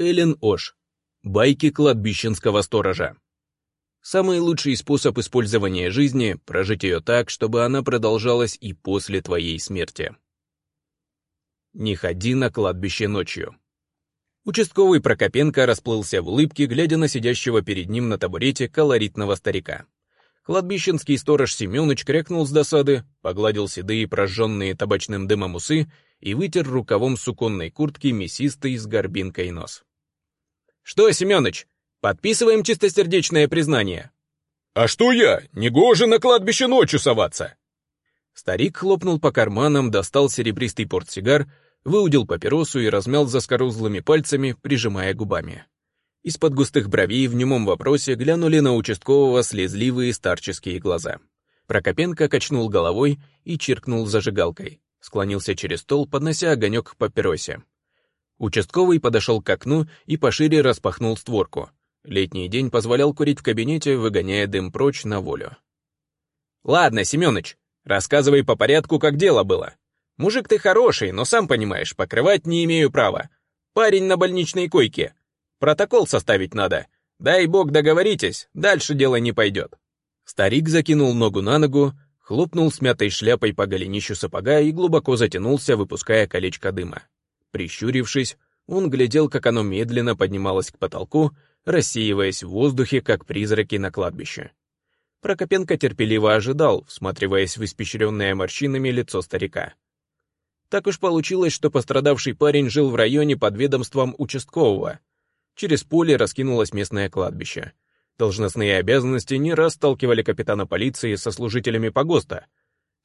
Эллен Ош. Байки кладбищенского сторожа. Самый лучший способ использования жизни — прожить ее так, чтобы она продолжалась и после твоей смерти. Не ходи на кладбище ночью. Участковый Прокопенко расплылся в улыбке, глядя на сидящего перед ним на табурете колоритного старика. Кладбищенский сторож Семёныч крякнул с досады, погладил седые прожженные табачным дымом усы и вытер рукавом суконной куртки мясистый с горбинкой нос. «Что, Семёныч, подписываем чистосердечное признание?» «А что я? Негоже на кладбище ночью соваться!» Старик хлопнул по карманам, достал серебристый портсигар, выудил папиросу и размял заскорузлыми пальцами, прижимая губами. Из-под густых бровей в немом вопросе глянули на участкового слезливые старческие глаза. Прокопенко качнул головой и чиркнул зажигалкой. Склонился через стол, поднося огонек к папиросе. Участковый подошел к окну и пошире распахнул створку. Летний день позволял курить в кабинете, выгоняя дым прочь на волю. «Ладно, Семёныч, рассказывай по порядку, как дело было. Мужик ты хороший, но сам понимаешь, покрывать не имею права. Парень на больничной койке. Протокол составить надо. Дай бог договоритесь, дальше дело не пойдет». Старик закинул ногу на ногу, хлопнул смятой шляпой по голенищу сапога и глубоко затянулся, выпуская колечко дыма. Прищурившись, он глядел, как оно медленно поднималось к потолку, рассеиваясь в воздухе, как призраки на кладбище. Прокопенко терпеливо ожидал, всматриваясь в испещренное морщинами лицо старика. Так уж получилось, что пострадавший парень жил в районе под ведомством участкового. Через поле раскинулось местное кладбище. Должностные обязанности не раз сталкивали капитана полиции со служителями погоста —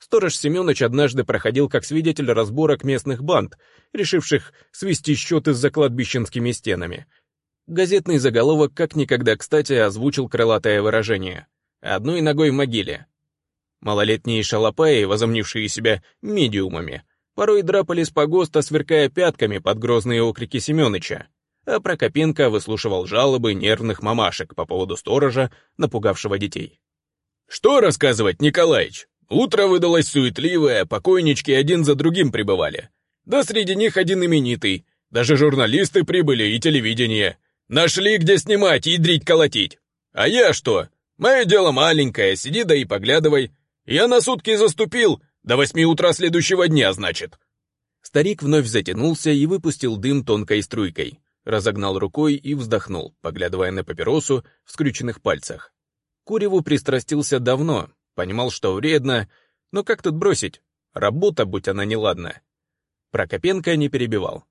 Сторож Семенович однажды проходил как свидетель разборок местных банд, решивших свести счеты с кладбищенскими стенами. Газетный заголовок как никогда кстати озвучил крылатое выражение «одной ногой в могиле». Малолетние шалопаи, возомнившие себя медиумами, порой драпали с погоста, сверкая пятками под грозные окрики Семёныча, а Прокопенко выслушивал жалобы нервных мамашек по поводу сторожа, напугавшего детей. «Что рассказывать, Николаич? Утро выдалось суетливое, покойнички один за другим прибывали. Да среди них один именитый. Даже журналисты прибыли и телевидение. Нашли, где снимать и дрить колотить. А я что? Мое дело маленькое, сиди да и поглядывай. Я на сутки заступил, до восьми утра следующего дня, значит. Старик вновь затянулся и выпустил дым тонкой струйкой. Разогнал рукой и вздохнул, поглядывая на папиросу в скрюченных пальцах. Куреву пристрастился давно, Понимал, что вредно, но как тут бросить? Работа, будь она неладна. Прокопенко не перебивал.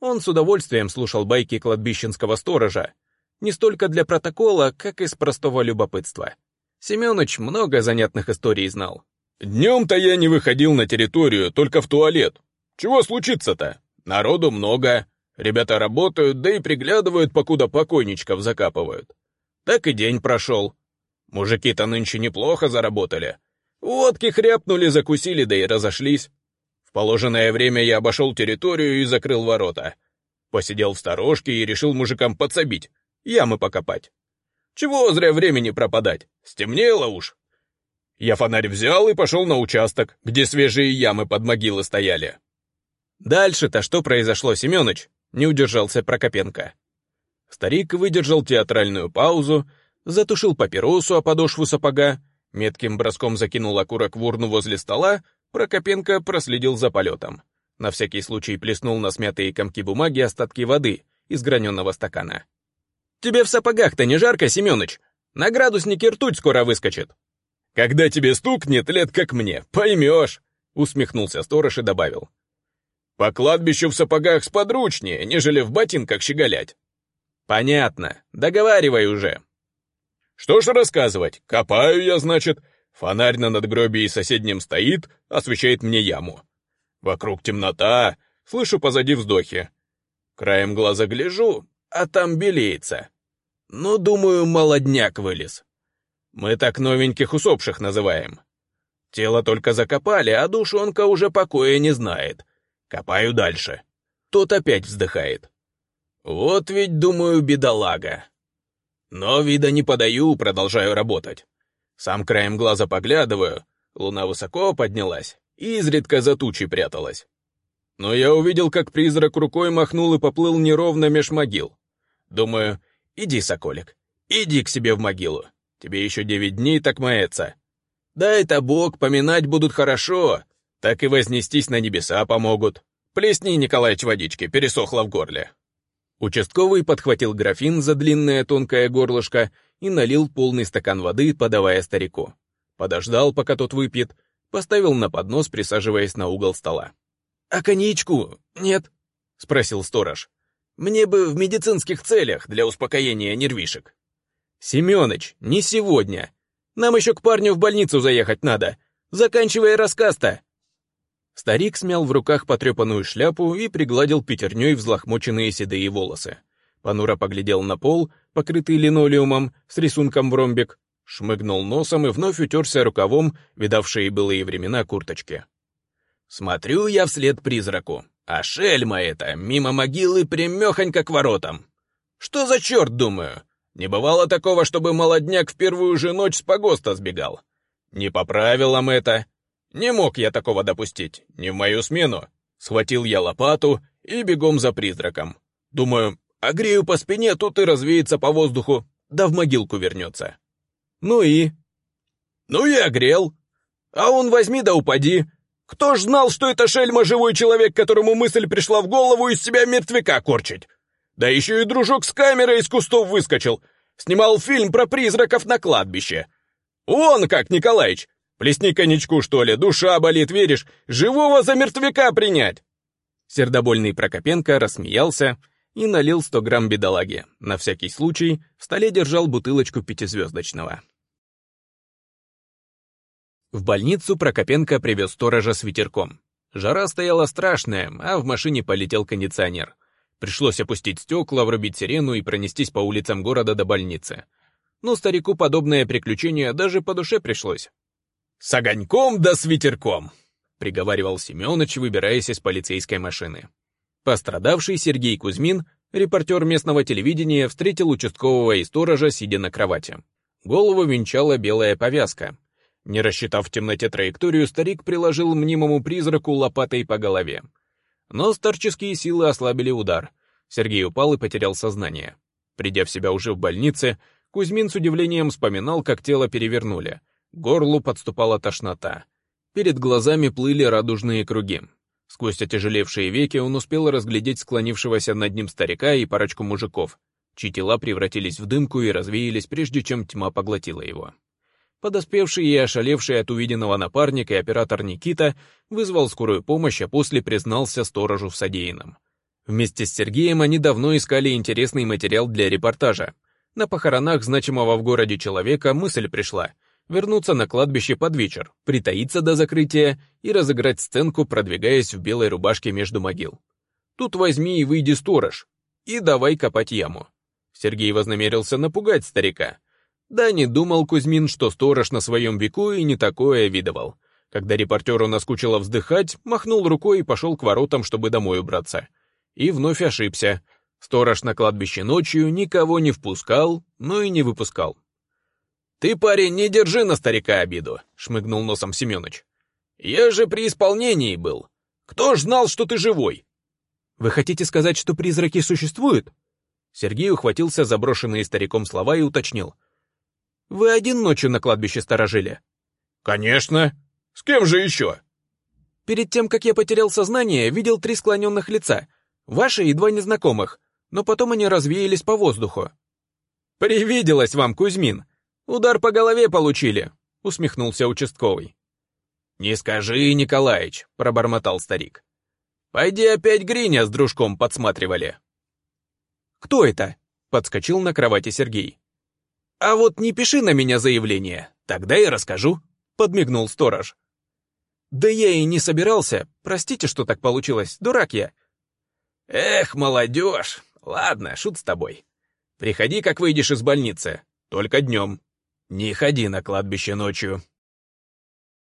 Он с удовольствием слушал байки кладбищенского сторожа, не столько для протокола, как из простого любопытства. Семёныч много занятных историй знал. «Днем-то я не выходил на территорию, только в туалет. Чего случится-то? Народу много, ребята работают, да и приглядывают, покуда покойничков закапывают. Так и день прошел. Мужики-то нынче неплохо заработали. Водки хряпнули, закусили, да и разошлись. В положенное время я обошел территорию и закрыл ворота. Посидел в сторожке и решил мужикам подсобить, ямы покопать. Чего зря времени пропадать, стемнело уж. Я фонарь взял и пошел на участок, где свежие ямы под могилы стояли. Дальше-то что произошло, Семёныч? Не удержался Прокопенко. Старик выдержал театральную паузу, затушил папиросу о подошву сапога, метким броском закинул окурок в урну возле стола, Прокопенко проследил за полетом. На всякий случай плеснул на смятые комки бумаги остатки воды из граненого стакана. «Тебе в сапогах-то не жарко, Семёныч? На градуснике ртуть скоро выскочит». «Когда тебе стукнет лет как мне, поймешь», — усмехнулся сторож и добавил. «По кладбищу в сапогах сподручнее, нежели в ботинках щеголять». «Понятно. Договаривай уже», что ж рассказывать, копаю я, значит, фонарь на надгробии соседнем стоит, освещает мне яму. Вокруг темнота, слышу позади вздохи. Краем глаза гляжу, а там белеется. Ну, думаю, молодняк вылез. Мы так новеньких усопших называем. Тело только закопали, а душонка уже покоя не знает. Копаю дальше. Тот опять вздыхает. Вот ведь, думаю, бедолага. Но вида не подаю, продолжаю работать. Сам краем глаза поглядываю, луна высоко поднялась и изредка за тучей пряталась. но я увидел, как призрак рукой махнул и поплыл неровно меж могил. Думаю, иди, соколик, иди к себе в могилу. Тебе еще девять дней так мается. Дай-то Бог, поминать будут хорошо, так и вознестись на небеса помогут. Плесни, Николаич, водички, пересохло в горле. Участковый подхватил графин за длинное тонкое горлышко и налил полный стакан воды, подавая старику. Подождал, пока тот выпьет, поставил на поднос, присаживаясь на угол стола. «А коньячку нет?» — спросил сторож. «Мне бы в медицинских целях для успокоения нервишек». «Семёныч, не сегодня. Нам еще к парню в больницу заехать надо. Заканчивай рассказ-то!» Старик смял в руках потрепанную шляпу и пригладил пятерней взлохмоченные седые волосы. Понуро поглядел на пол, покрытый линолеумом, с рисунком в ромбик, шмыгнул носом и вновь утерся рукавом, видавшие былые времена курточки. Смотрю я вслед призраку, а шельма эта мимо могилы прямехонько к воротам. Что за черт, думаю? Не бывало такого, чтобы молодняк в первую же ночь с погоста сбегал. Не по правилам это, не мог я такого допустить, не в мою смену. Схватил я лопату и бегом за призраком. Думаю, огрею по спине, тут и развеется по воздуху, да в могилку вернется. Ну и? Ну и огрел. А он возьми да упади. Кто ж знал, что это шельма живой человек, которому мысль пришла в голову из себя мертвяка корчить? Да еще и дружок с камерой из кустов выскочил. Снимал фильм про призраков на кладбище. Он как, Николаич, Плесни коньячку, что ли, душа болит, веришь? Живого за мертвяка принять!» Сердобольный Прокопенко рассмеялся и налил 100 грамм бедолаги. На всякий случай в столе держал бутылочку пятизвездочного. В больницу Прокопенко привез сторожа с ветерком. Жара стояла страшная, а в машине полетел кондиционер. Пришлось опустить стекла, врубить сирену и пронестись по улицам города до больницы. Но старику подобное приключение даже по душе пришлось. «С огоньком да с ветерком», — приговаривал Семенович, выбираясь из полицейской машины. Пострадавший Сергей Кузьмин, репортер местного телевидения, встретил участкового и сторожа, сидя на кровати. Голову венчала белая повязка. Не рассчитав в темноте траекторию, старик приложил мнимому призраку лопатой по голове. Но старческие силы ослабили удар. Сергей упал и потерял сознание. Придя в себя уже в больнице, Кузьмин с удивлением вспоминал, как тело перевернули — горлу подступала тошнота. Перед глазами плыли радужные круги. Сквозь отяжелевшие веки он успел разглядеть склонившегося над ним старика и парочку мужиков, чьи тела превратились в дымку и развеялись, прежде чем тьма поглотила его. Подоспевший и ошалевший от увиденного напарник и оператор Никита вызвал скорую помощь, а после признался сторожу в содеянном. Вместе с Сергеем они давно искали интересный материал для репортажа. На похоронах значимого в городе человека мысль пришла — вернуться на кладбище под вечер, притаиться до закрытия и разыграть сценку, продвигаясь в белой рубашке между могил. Тут возьми и выйди сторож, и давай копать яму. Сергей вознамерился напугать старика. Да не думал Кузьмин, что сторож на своем веку и не такое видывал. Когда репортеру наскучило вздыхать, махнул рукой и пошел к воротам, чтобы домой убраться. И вновь ошибся. Сторож на кладбище ночью никого не впускал, но и не выпускал. «Ты, парень, не держи на старика обиду», — шмыгнул носом Семёныч. «Я же при исполнении был. Кто ж знал, что ты живой?» «Вы хотите сказать, что призраки существуют?» Сергей ухватился за брошенные стариком слова и уточнил. «Вы один ночью на кладбище сторожили?» «Конечно. С кем же еще?» «Перед тем, как я потерял сознание, видел три склоненных лица. Ваши и два незнакомых. Но потом они развеялись по воздуху». «Привиделось вам, Кузьмин!» «Удар по голове получили», — усмехнулся участковый. «Не скажи, Николаич», — пробормотал старик. «Пойди опять Гриня с дружком подсматривали». «Кто это?» — подскочил на кровати Сергей. «А вот не пиши на меня заявление, тогда и расскажу», — подмигнул сторож. «Да я и не собирался, простите, что так получилось, дурак я». «Эх, молодежь, ладно, шут с тобой. Приходи, как выйдешь из больницы, только днем». «Не ходи на кладбище ночью»,